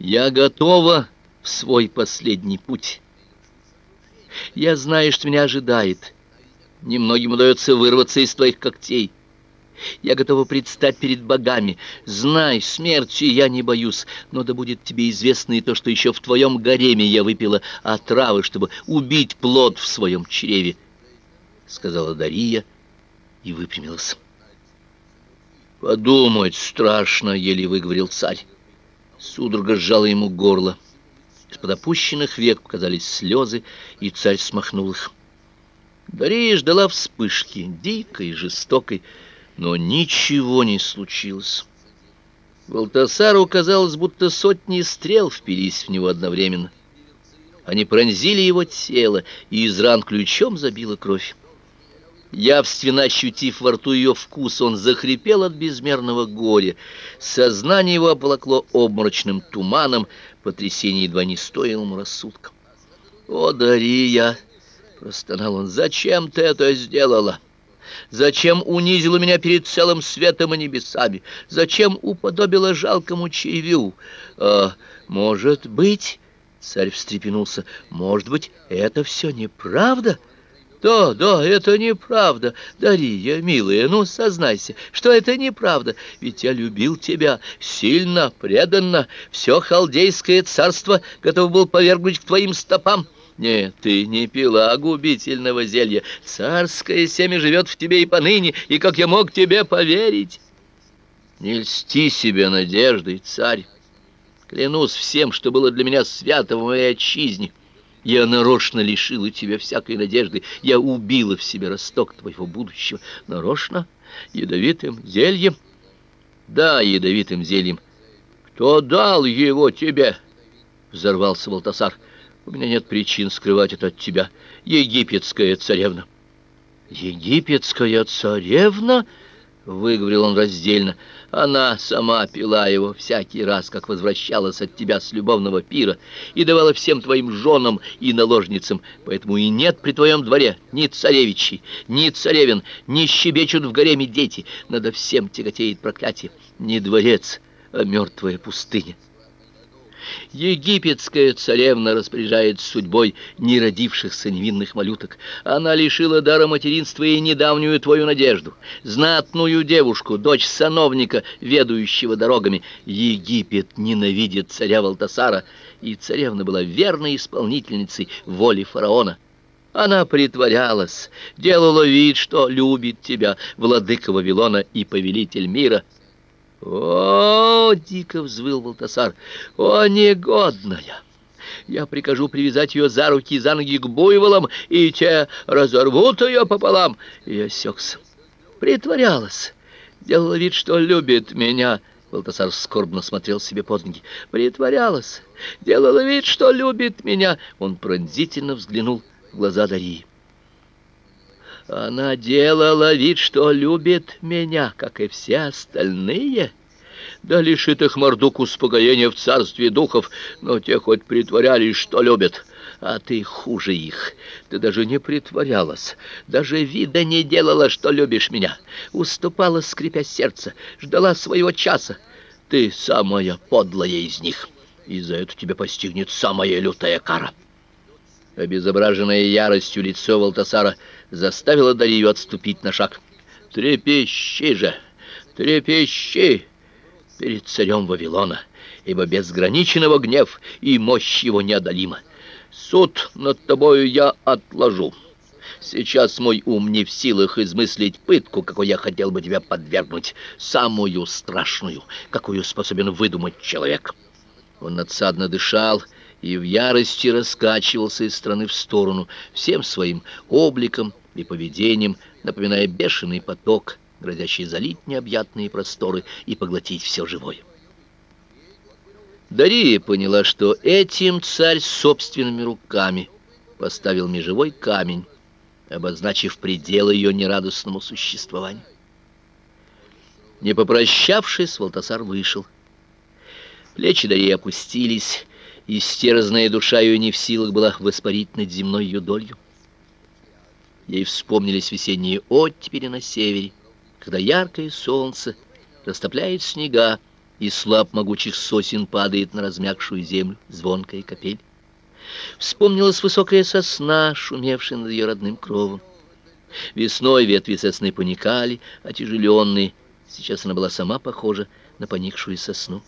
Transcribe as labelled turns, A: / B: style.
A: Я готова в свой последний путь. Я знаю, что меня ожидает. Немногим удается вырваться из твоих когтей. Я готова предстать перед богами. Знай, смерти я не боюсь, но да будет тебе известно и то, что еще в твоем гареме я выпила отравы, чтобы убить плод в своем чреве, — сказала Дария и выпрямилась. Подумать страшно, — еле выговорил царь. Судорога сжала ему горло. Из-под опущенных век показались слезы, и царь смахнул их. Дария ждала вспышки, дикой, жестокой, но ничего не случилось. Валтасару казалось, будто сотни стрел впились в него одновременно. Они пронзили его тело, и из ран ключом забила кровь. Явственно ощутив во рту ее вкус, он захрипел от безмерного горя. Сознание его обволокло обморочным туманом, потрясение едва не стоило ему рассудка. «О, Дария!» — простонал он. «Зачем ты это сделала?» Зачем унизила меня перед целым светом и небесами? Зачем уподобила жалкому червю? А, может быть, царь встрепенулся, может быть, это все неправда? Да, да, это неправда. Дария, милая, ну сознайся, что это неправда. Ведь я любил тебя сильно, преданно. Все халдейское царство готов был повергнуть к твоим стопам. Нет, ты не пила губительного зелья. Царское семя живет в тебе и поныне, и как я мог тебе поверить? Не льсти себе надеждой, царь. Клянусь всем, что было для меня свято в моей отчизне. Я нарочно лишила тебя всякой надежды. Я убила в себе росток твоего будущего. Нарочно? Ядовитым зельем? Да, ядовитым зельем. Кто дал его тебе? Взорвался Волтасар. У меня нет причин скрывать это от тебя, египетская царевна. Египетская царевна, выговорил он раздельно. Она сама пила его всякий раз, как возвращалась от тебя с любовного пира, и давала всем твоим женам и наложницам. Поэтому и нет при твоем дворе ни царевичей, ни царевин, ни щебечут в гареме дети. Надо всем тяготеет проклятие. Не дворец, а мертвая пустыня. Египетская царевна распоряжает судьбой неродившихся невинных малюток. Она лишила дара материнства и недавнюю твою надежду, знатную девушку, дочь сановника, ведущего дорогами. Египет ненавидит царя Валтасара, и царевна была верной исполнительницей воли фараона. Она притворялась, делала вид, что любит тебя, владыка Вавилона и повелитель мира — «О!» — дико взвыл Волтасар. «О, негодная!» Я прикажу привязать ее за руки и за ноги к буйволам, и те разорвут ее пополам. И осекся. Притворялась. Делала вид, что любит меня. Волтасар скорбно смотрел себе под ноги. Притворялась. Делала вид, что любит меня. Он пронзительно взглянул в глаза Дарьи. Она делала вид, что любит меня, как и все остальные. Да лишит их мордук успокоения в царстве духов, но те хоть притворялись, что любят. А ты хуже их. Ты даже не притворялась, даже вида не делала, что любишь меня. Уступала, скрипя сердце, ждала своего часа. Ты самая подлая из них, и за это тебя постигнет самая лютая кара. Обезображенное яростью лицо Валтасара заставило Дарью отступить на шаг. «Трепещи же! Трепещи!» перед царем Вавилона, ибо безграниченного гнев и мощь его неодолима. Суд над тобою я отложу. Сейчас мой ум не в силах измыслить пытку, какой я хотел бы тебя подвергнуть, самую страшную, какую способен выдумать человек. Он надсадно дышал и в ярости раскачивался из стороны в сторону, всем своим обликом и поведением, напоминая бешеный поток, грозящий залить необъятные просторы и поглотить все живое. Дария поняла, что этим царь собственными руками поставил межевой камень, обозначив пределы ее нерадостному существованию. Не попрощавшись, Валтасар вышел. Плечи Дарьи опустились, и стерзанная душа ее не в силах была воспарить над земной ее долью. Ей вспомнились весенние оттепели на севере, когда яркое солнце растопляет снега и слаб могучих сосен падает на размягшую землю звонкая капель. Вспомнилась высокая сосна, шумевшая над ее родным кровом. Весной ветви сосны паникали, отяжеленные. Сейчас она была сама похожа на поникшую сосну.